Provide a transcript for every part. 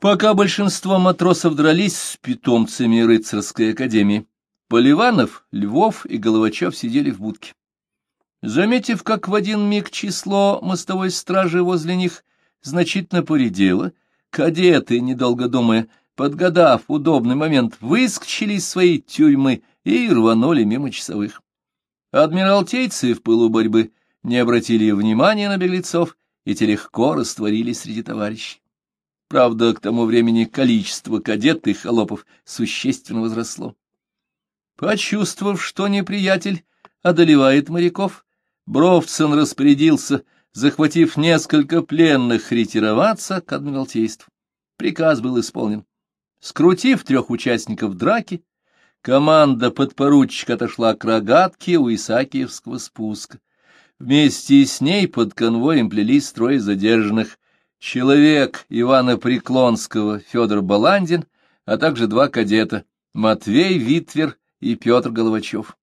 Пока большинство матросов дрались с питомцами рыцарской академии, Поливанов, Львов и Головачев сидели в будке. Заметив, как в один миг число мостовой стражи возле них значительно поредело, кадеты, недолго думая, подгадав удобный момент, выскочили из своей тюрьмы и рванули мимо часовых. Адмиралтейцы в пылу борьбы не обратили внимания на беглецов, и те легко растворились среди товарищей. Правда, к тому времени количество кадет и холопов существенно возросло. Почувствовав, что неприятель одолевает моряков, Бровцин распорядился, захватив несколько пленных, ретироваться к адмиралтейству. Приказ был исполнен. Скрутив трех участников драки, команда подпоручика отошла к рогатке у Исаакиевского спуска. Вместе с ней под конвоем плелись трое задержанных. Человек Ивана Преклонского, Федор Баландин, а также два кадета — Матвей Витвер и Петр Головачев.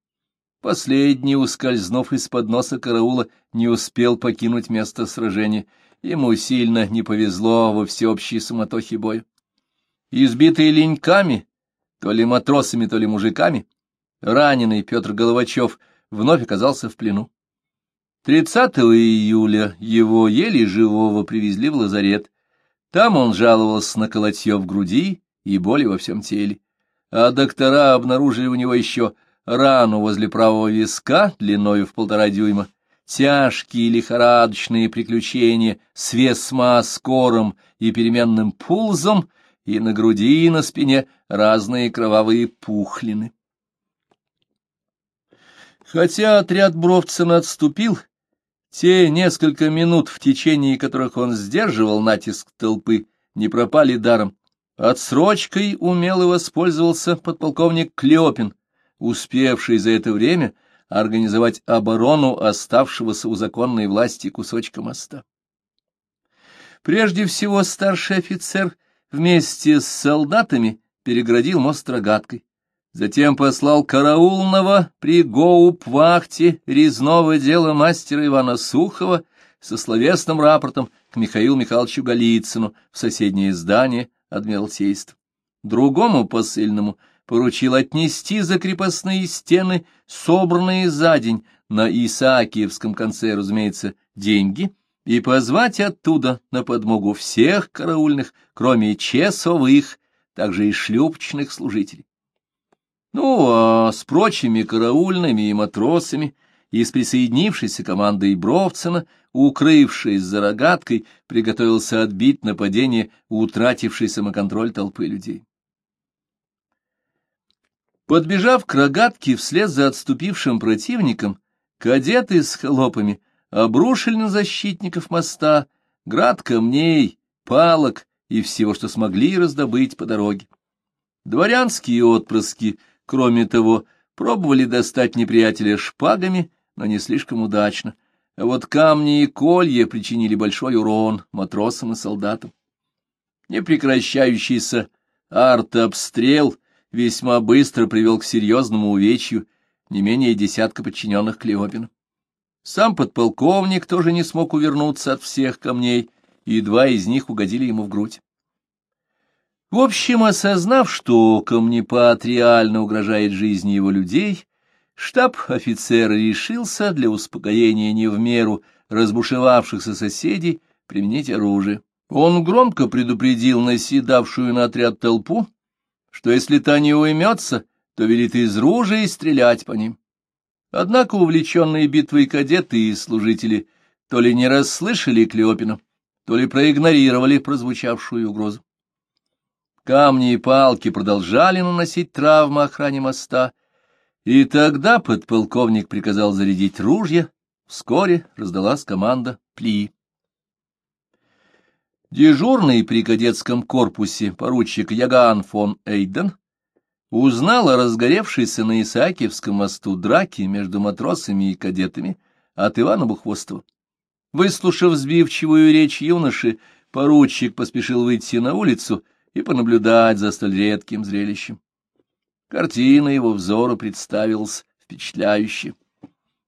Последний, ускользнув из-под носа караула, не успел покинуть место сражения. Ему сильно не повезло во всеобщей суматохе боя. Избитый леньками, то ли матросами, то ли мужиками, раненый Петр Головачев вновь оказался в плену. 30 июля его еле живого привезли в лазарет. Там он жаловался на колотье в груди и боли во всем теле. А доктора обнаружили у него еще рану возле правого виска длиною в полтора дюйма, тяжкие лихорадочные приключения с весмоскором и переменным пулзом, и на груди и на спине разные кровавые пухлины. Хотя отряд Бровцина отступил, те несколько минут, в течение которых он сдерживал натиск толпы, не пропали даром. Отсрочкой умело воспользовался подполковник Клёпин, успевший за это время организовать оборону оставшегося у законной власти кусочка моста. Прежде всего старший офицер вместе с солдатами переградил мост рогаткой, затем послал караулного при гоуп-вахте резного дела мастера Ивана Сухова со словесным рапортом к Михаилу Михайловичу Голицыну в соседнее здание Адмиралтейства. Другому посыльному — поручил отнести за крепостные стены, собранные за день, на Исаакиевском конце, разумеется, деньги, и позвать оттуда на подмогу всех караульных, кроме часовых, также и шлюпочных служителей. Ну, а с прочими караульными и матросами и с присоединившейся командой Бровцина, укрывшись за рогаткой, приготовился отбить нападение утратившей самоконтроль толпы людей. Подбежав к рогатке вслед за отступившим противником, кадеты с холопами обрушили на защитников моста град камней, палок и всего, что смогли раздобыть по дороге. Дворянские отпрыски, кроме того, пробовали достать неприятеля шпагами, но не слишком удачно, а вот камни и колья причинили большой урон матросам и солдатам. Непрекращающийся артобстрел — весьма быстро привел к серьезному увечью не менее десятка подчиненных Клеопину. Сам подполковник тоже не смог увернуться от всех камней, и два из них угодили ему в грудь. В общем, осознав, что камнепад реально угрожает жизни его людей, штаб-офицер решился для успокоения не в меру разбушевавшихся соседей применить оружие. Он громко предупредил наседавшую на отряд толпу, что если та не уймется, то велит из ружей стрелять по ним. Однако увлеченные битвой кадеты и служители то ли не расслышали Клеопина, то ли проигнорировали прозвучавшую угрозу. Камни и палки продолжали наносить травмы охране моста, и тогда подполковник приказал зарядить ружья, вскоре раздалась команда «Пли». Дежурный при кадетском корпусе поручик Яган фон Эйден узнал о разгоревшейся на Исаакиевском мосту драке между матросами и кадетами от Ивана Бухвостова. Выслушав сбивчивую речь юноши, поручик поспешил выйти на улицу и понаблюдать за столь редким зрелищем. Картина его взору представилась впечатляюще.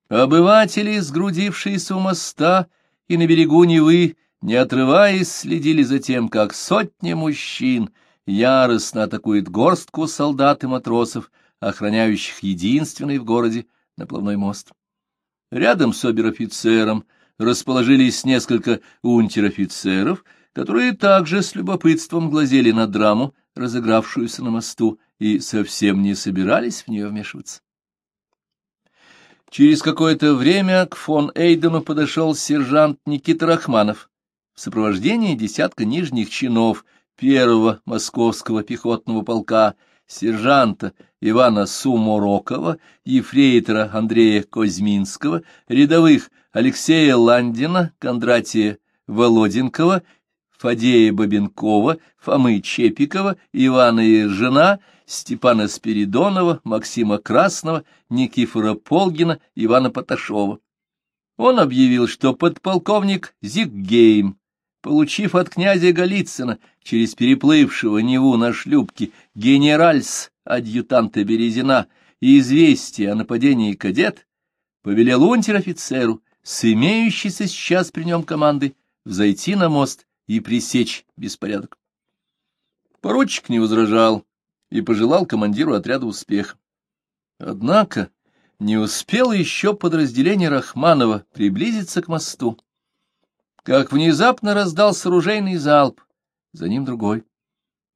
Обыватели, сгрудившиеся у моста и на берегу Невы, не отрываясь, следили за тем, как сотни мужчин яростно атакует горстку солдат и матросов, охраняющих единственный в городе наплавной мост. Рядом с обер-офицером расположились несколько унтер-офицеров, которые также с любопытством глазели на драму, разыгравшуюся на мосту, и совсем не собирались в нее вмешиваться. Через какое-то время к фон Эйдену подошел сержант Никита Рахманов в сопровождении десятка нижних чинов первого московского пехотного полка, сержанта Ивана Суморокова, ефрейтора Андрея Козьминского, рядовых Алексея Ландина, Кондратия Володенкова, Фадея Бабенкова, Фомы Чепикова, Ивана Ержина, Степана Спиридонова, Максима Красного, Никифора Полгина, Ивана Поташова. Он объявил, что подполковник Зиггейм, получив от князя Голицына через переплывшего Неву на шлюпке генеральс адъютанта Березина и известие о нападении кадет, повелел унтер-офицеру с имеющейся сейчас при нем командой взойти на мост и пресечь беспорядок. Поручик не возражал и пожелал командиру отряда успеха. Однако не успело еще подразделение Рахманова приблизиться к мосту, как внезапно раздался ружейный залп, за ним другой.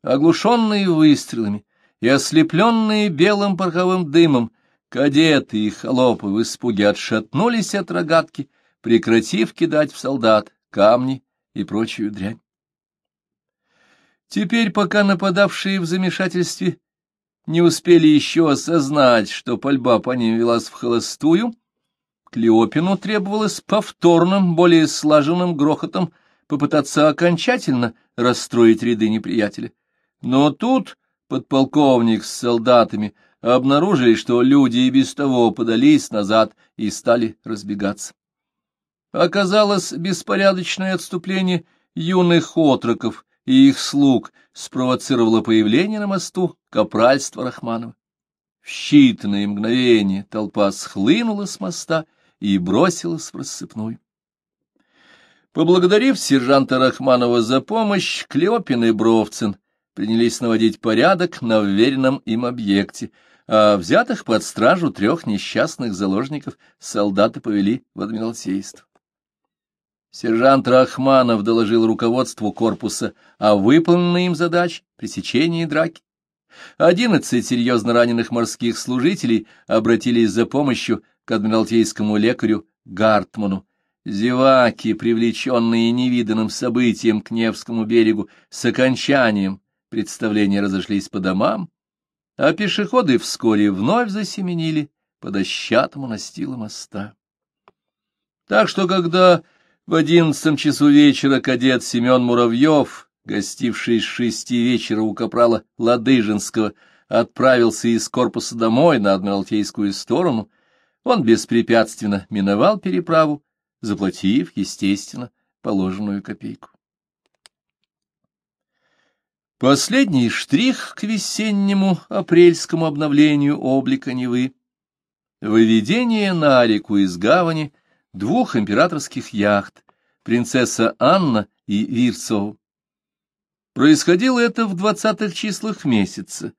Оглушенные выстрелами и ослепленные белым пороховым дымом, кадеты и холопы в испуге отшатнулись от рогатки, прекратив кидать в солдат камни и прочую дрянь. Теперь, пока нападавшие в замешательстве не успели еще осознать, что пальба по ним велась в холостую, Клеопину требовалось повторным, более слаженным грохотом попытаться окончательно расстроить ряды неприятеля. Но тут подполковник с солдатами обнаружили, что люди и без того подались назад и стали разбегаться. Оказалось, беспорядочное отступление юных отроков и их слуг спровоцировало появление на мосту капральства Рахманова. В считанные мгновения толпа схлынула с моста и бросилась в рассыпную. Поблагодарив сержанта Рахманова за помощь, Клеопин и Бровцин принялись наводить порядок на вверенном им объекте, а взятых под стражу трех несчастных заложников солдаты повели в Адмиралтейство. Сержант Рахманов доложил руководству корпуса о выполненной им задач пресечении драки. Одиннадцать серьезно раненых морских служителей обратились за помощью к адмиралтейскому лекарю Гартману. Зеваки, привлеченные невиданным событием к Невскому берегу, с окончанием представления разошлись по домам, а пешеходы вскоре вновь засеменили по дощатому настилу моста. Так что, когда в одиннадцатом часу вечера кадет Семен Муравьев, гостивший с шести вечера у капрала Ладыжинского, отправился из корпуса домой на Адмиралтейскую сторону, он беспрепятственно миновал переправу, заплатив, естественно, положенную копейку. Последний штрих к весеннему апрельскому обновлению облика Невы — выведение на реку из гавани двух императорских яхт «Принцесса Анна» и «Вирцов». Происходило это в двадцатых числах месяца,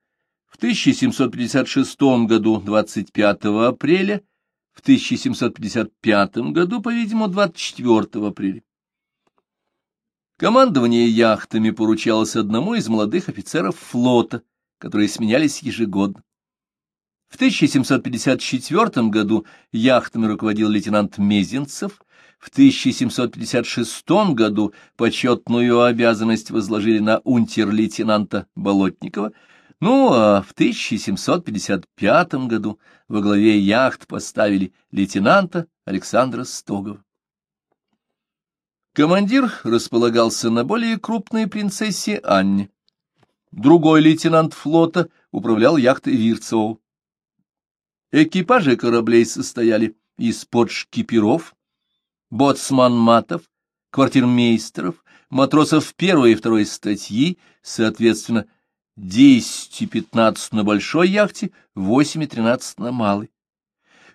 в 1756 году 25 апреля, в 1755 году, по-видимому, 24 апреля. Командование яхтами поручалось одному из молодых офицеров флота, которые сменялись ежегодно. В 1754 году яхтами руководил лейтенант Мезенцев, в 1756 году почетную обязанность возложили на унтер-лейтенанта Болотникова, ну а в 1755 году во главе яхт поставили лейтенанта Александра Стогова. Командир располагался на более крупной принцессе Анне. Другой лейтенант флота управлял яхтой Вирцову. Экипажи кораблей состояли из подшкиперов, боцман-матов, квартирмейстеров, матросов первой и второй статьи, соответственно, 10 и 15 на большой яхте, 8 и 13 на малой.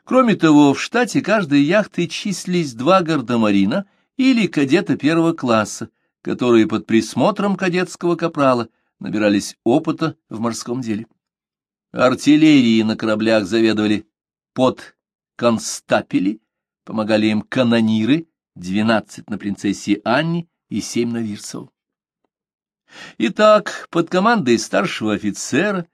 Кроме того, в штате каждой яхты числились два гардемарина или кадета первого класса, которые под присмотром кадетского капрала набирались опыта в морском деле. Артиллерии на кораблях заведовали под констапели, помогали им канониры, 12 на принцессе Анне и 7 на Вирцеву. Итак, под командой старшего офицера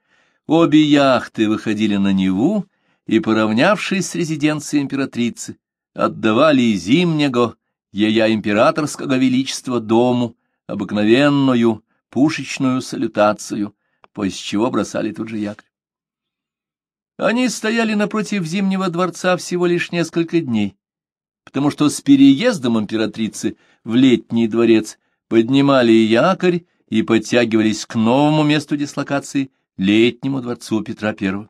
обе яхты выходили на Неву и, поравнявшись с резиденцией императрицы, отдавали зимнего, ея императорского величества дому, обыкновенную пушечную салютацию, после чего бросали тут же якорь. Они стояли напротив Зимнего дворца всего лишь несколько дней, потому что с переездом императрицы в Летний дворец поднимали якорь и подтягивались к новому месту дислокации, Летнему дворцу Петра I.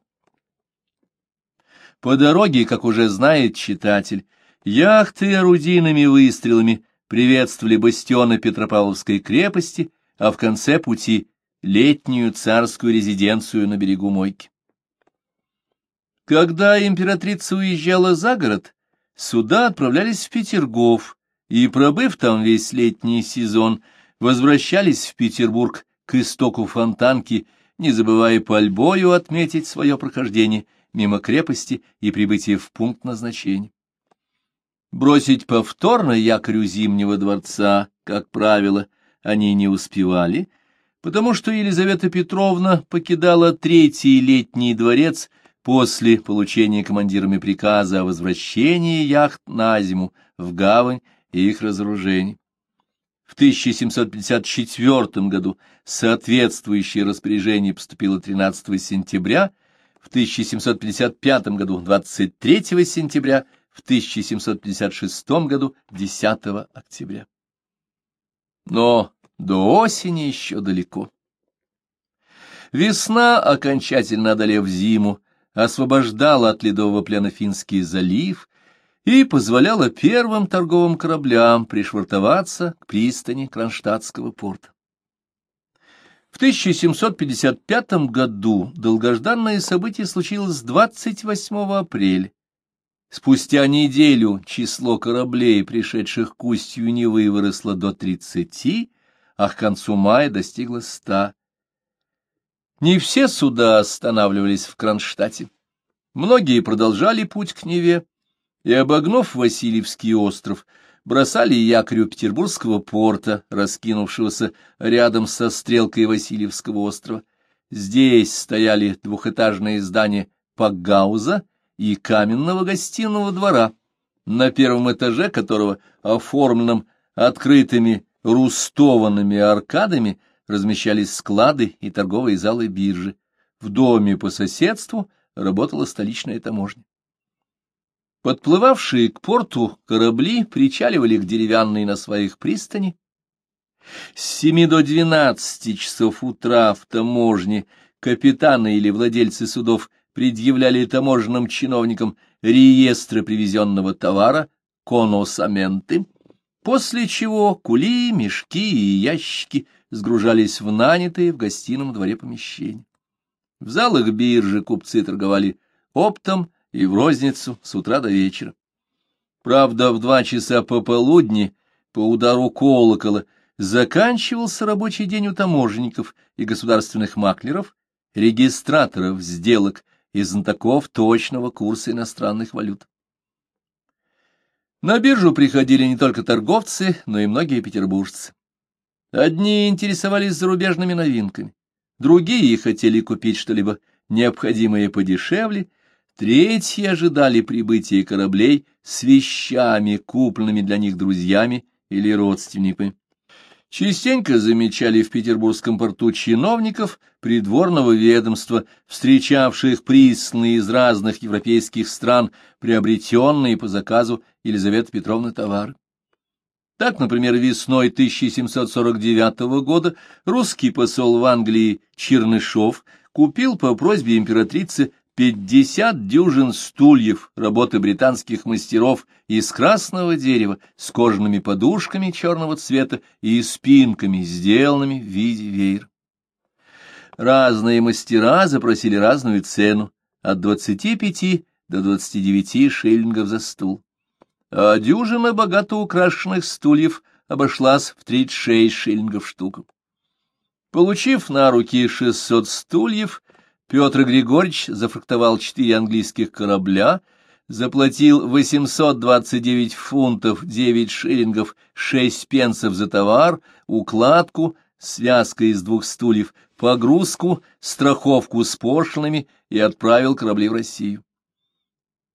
По дороге, как уже знает читатель, яхты орудийными выстрелами приветствовали бастионы Петропавловской крепости, а в конце пути — летнюю царскую резиденцию на берегу Мойки. Когда императрица уезжала за город, суда отправлялись в Петергоф, и, пробыв там весь летний сезон, возвращались в Петербург к истоку Фонтанки, не забывая пальбою отметить свое прохождение мимо крепости и прибытие в пункт назначения. Бросить повторно якорю Зимнего дворца, как правило, они не успевали, потому что Елизавета Петровна покидала третий летний дворец — после получения командирами приказа о возвращении яхт на зиму в гавань и их разоружении. В 1754 году соответствующее распоряжение поступило 13 сентября, в 1755 году 23 сентября, в 1756 году 10 октября. Но до осени еще далеко. Весна, окончательно одолев зиму, освобождала от ледового плена Финский залив и позволяла первым торговым кораблям пришвартоваться к пристани Кронштадтского порта. В 1755 году долгожданное событие случилось 28 апреля. Спустя неделю число кораблей, пришедших к устью Невы, выросло до 30, а к концу мая достигло 100. Не все суда останавливались в Кронштадте. Многие продолжали путь к Неве и, обогнув Васильевский остров, бросали якорь у Петербургского порта, раскинувшегося рядом со стрелкой Васильевского острова. Здесь стояли двухэтажные здания Пагауза и каменного гостиного двора, на первом этаже которого, оформленном открытыми рустованными аркадами, размещались склады и торговые залы биржи. В доме по соседству работала столичная таможня. Подплывавшие к порту корабли причаливали к деревянной на своих пристани. С семи до двенадцати часов утра в таможне капитаны или владельцы судов предъявляли таможенным чиновникам реестры привезенного товара, коносаменты, после чего кули, мешки и ящики сгружались в нанятые в гостином дворе помещения. В залах биржи купцы торговали оптом и в розницу с утра до вечера. Правда, в два часа пополудни, по удару колокола, заканчивался рабочий день у таможенников и государственных маклеров, регистраторов сделок и знатоков точного курса иностранных валют. На биржу приходили не только торговцы, но и многие петербуржцы. Одни интересовались зарубежными новинками, другие хотели купить что-либо необходимое подешевле, третьи ожидали прибытия кораблей с вещами, купленными для них друзьями или родственниками. Частенько замечали в Петербургском порту чиновников придворного ведомства, встречавших присланные из разных европейских стран приобретенные по заказу Елизаветы Петровны товары. Так, например, весной 1749 года русский посол в Англии Чернышов купил по просьбе императрицы 50 дюжин стульев работы британских мастеров из красного дерева с кожаными подушками черного цвета и спинками, сделанными в виде веера. Разные мастера запросили разную цену, от 25 до 29 шиллингов за стул. А дюжина богато украшенных стульев обошлась в 36 шиллингов штуку. Получив на руки 600 стульев, Петр Григорьевич зафрактовал четыре английских корабля, заплатил 829 фунтов 9 шиллингов 6 пенсов за товар, укладку, связка из двух стульев, погрузку, страховку с пошлинами и отправил корабли в Россию.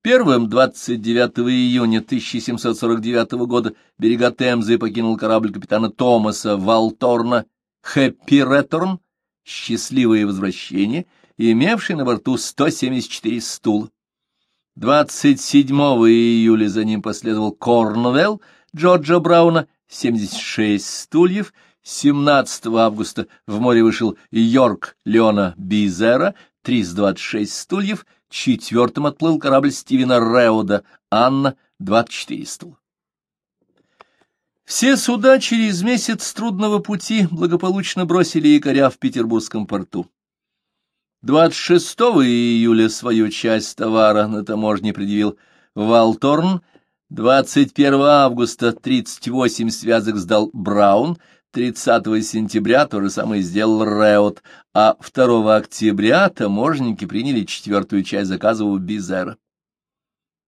Первым 29 июня 1749 года берега Темзы покинул корабль капитана Томаса Валторна «Хэппи Реторн» «Счастливое возвращение», имевший на борту 174 стула. 27 июля за ним последовал Корнвелл Джорджа Брауна, 76 стульев, 17 августа в море вышел Йорк Леона Бизера, 326 стульев, четвертым отплыл корабль Стивена Реуда, Анна, 24 стула. Все суда через месяц трудного пути благополучно бросили якоря в Петербургском порту. 26 июля свою часть товара на таможне предъявил Валторн, 21 августа 38 связок сдал Браун, 30 сентября то же самое сделал Реот, а 2 октября таможенники приняли четвертую часть заказа у Бизера.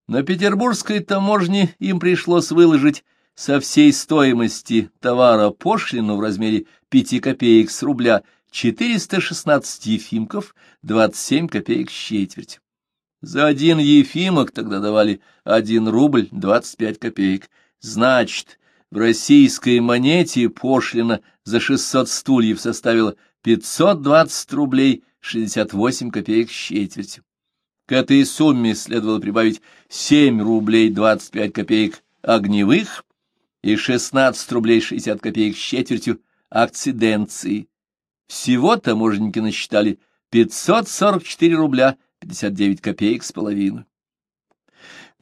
На петербургской таможне им пришлось выложить со всей стоимости товара пошлину в размере 5 копеек с рубля 416 ефимков, 27 копеек с четверть. За один ефимок тогда давали 1 рубль 25 копеек. Значит, в российской монете пошлина за 600 стульев составила 520 рублей 68 копеек с четвертью. К этой сумме следовало прибавить 7 рублей 25 копеек огневых и 16 рублей 60 копеек с четвертью акциденции. Всего таможенники насчитали 544 рубля 59 копеек с половиной.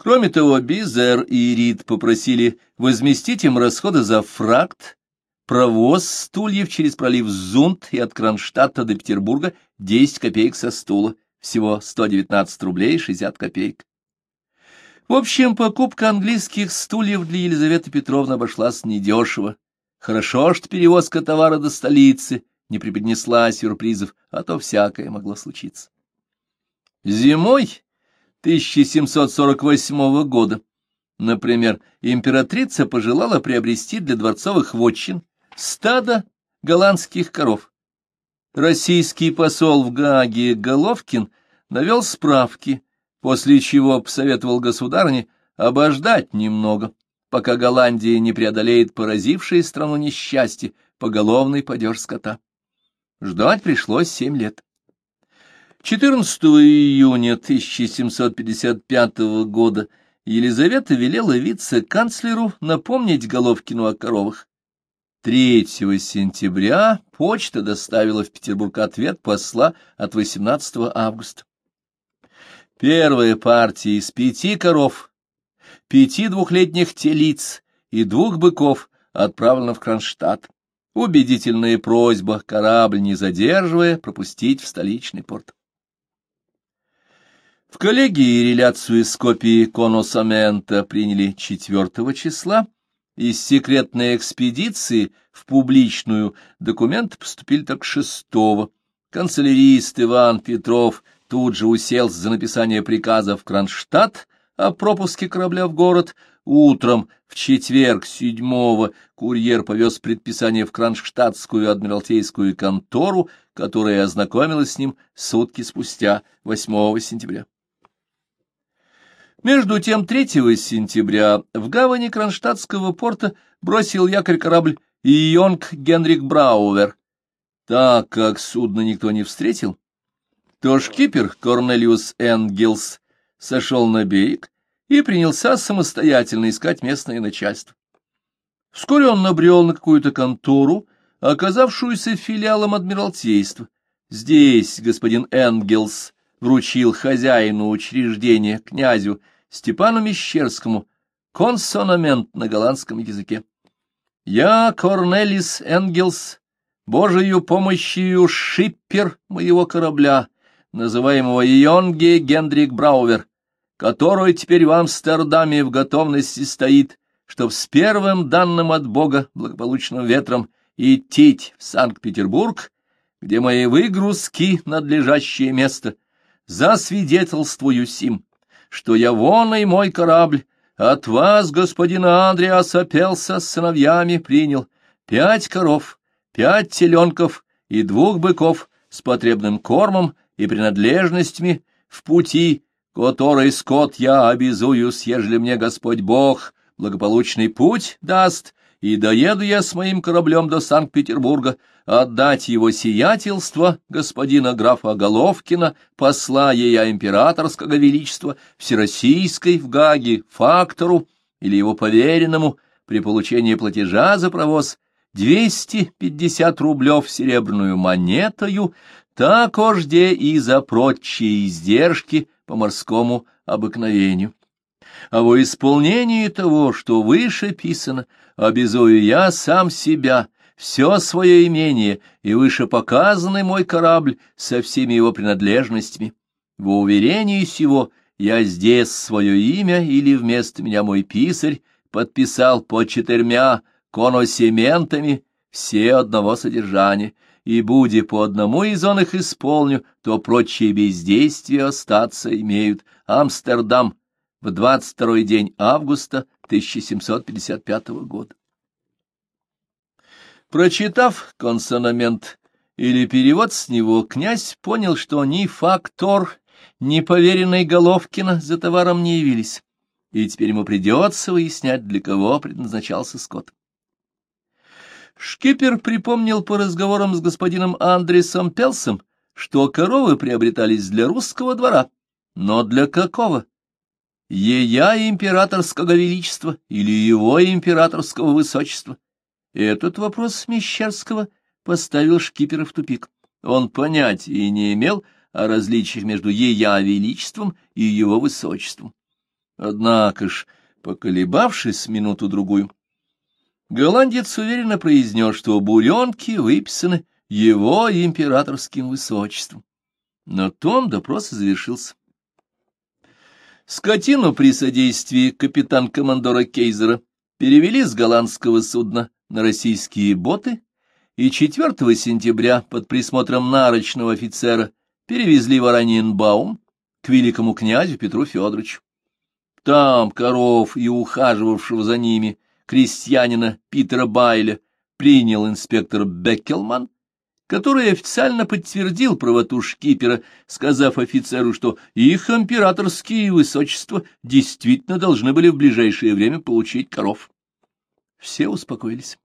Кроме того, Бизер и Рид попросили возместить им расходы за фракт, провоз стульев через пролив Зунд и от Кронштадта до Петербурга 10 копеек со стула, всего 119 рублей 60 копеек. В общем, покупка английских стульев для Елизаветы Петровны обошлась недешево. Хорошо, что перевозка товара до столицы не преподнесла сюрпризов, а то всякое могло случиться. Зимой 1748 года. Например, императрица пожелала приобрести для дворцовых вотчин стадо голландских коров. Российский посол в Гааге Головкин навел справки, после чего посоветовал государыне обождать немного, пока Голландия не преодолеет поразившее страну несчастье, поголовный падеж скота. Ждать пришлось семь лет. 14 июня 1755 года Елизавета велела вице-канцлеру напомнить Головкину о коровах. 3 сентября почта доставила в Петербург ответ посла от 18 августа. Первая партия из пяти коров, пяти двухлетних телиц и двух быков отправлена в Кронштадт. Убедительная просьба корабль, не задерживая, пропустить в столичный порт. В коллегии реляцию из копии коносамента приняли 4 числа, из секретной экспедиции в публичную документы поступили только 6 -го. Канцелярист Иван Петров тут же уселся за написание приказа в Кронштадт о пропуске корабля в город. Утром в четверг седьмого курьер повез предписание в Кронштадтскую адмиралтейскую контору, которая ознакомилась с ним сутки спустя, 8 сентября. Между тем 3 сентября в гавани Кронштадтского порта бросил якорь корабль Йонг Генрик Браувер. Так как судно никто не встретил, то шкипер Корнелиус Энгелс сошел на берег и принялся самостоятельно искать местное начальство. Вскоре он набрел на какую-то контору, оказавшуюся филиалом Адмиралтейства. Здесь господин Энгелс вручил хозяину учреждения, князю Степану Мещерскому, консонамент на голландском языке. «Я, Корнелис Энгелс, Божию помощью шиппер моего корабля, называемого Йонге Гендрик Браувер, который теперь в Амстердаме в готовности стоит, чтоб с первым данным от Бога благополучным ветром идти в Санкт-Петербург, где мои выгрузки надлежащее место, засвидетельствую сим, что я вон и мой корабль от вас, господин Андреас, опелся с сыновьями принял пять коров, пять теленков и двух быков с потребным кормом и принадлежностями в пути, который скот я обязуюсь, ежели мне Господь Бог благополучный путь даст, и доеду я с моим кораблем до Санкт-Петербурга, отдать его сиятельство господина графа Головкина, посла ея императорского величества, всероссийской в Гаге, фактору или его поверенному при получении платежа за провоз 250 рублев серебряную монетою, такожде и за прочие издержки по морскому обыкновению. А во исполнении того, что выше писано, обязую я сам себя, все свое имение и выше показанный мой корабль со всеми его принадлежностями. Во уверении сего я здесь свое имя или вместо меня мой писарь подписал по четырьмя коносементами все одного содержания, и, буди по одному из он их исполню, то прочие бездействия остаться имеют. Амстердам, в 22 день августа 1755 года. Прочитав консонамент или перевод с него, князь понял, что ни фактор, ни поверенный Головкина за товаром не явились, и теперь ему придется выяснять, для кого предназначался скот. Шкипер припомнил по разговорам с господином Андресом Пелсом, что коровы приобретались для русского двора. Но для какого? Ея императорского величества или его императорского высочества? Этот вопрос Мещерского поставил Шкипера в тупик. Он понятия не имел о различиях между ея величеством и его высочеством. Однако ж, поколебавшись минуту-другую, голландец уверенно произнес, что буренки выписаны его императорским высочеством. На том допрос завершился. Скотину при содействии капитан-командора Кейзера перевели с голландского судна на российские боты и 4 сентября под присмотром нарочного офицера перевезли в Ораньенбаум к великому князю Петру Федоровичу. Там коров и ухаживавшего за ними крестьянина Питера Байля принял инспектор Беккелман, который официально подтвердил правоту шкипера, сказав офицеру, что их императорские высочества действительно должны были в ближайшее время получить коров. Все успокоились.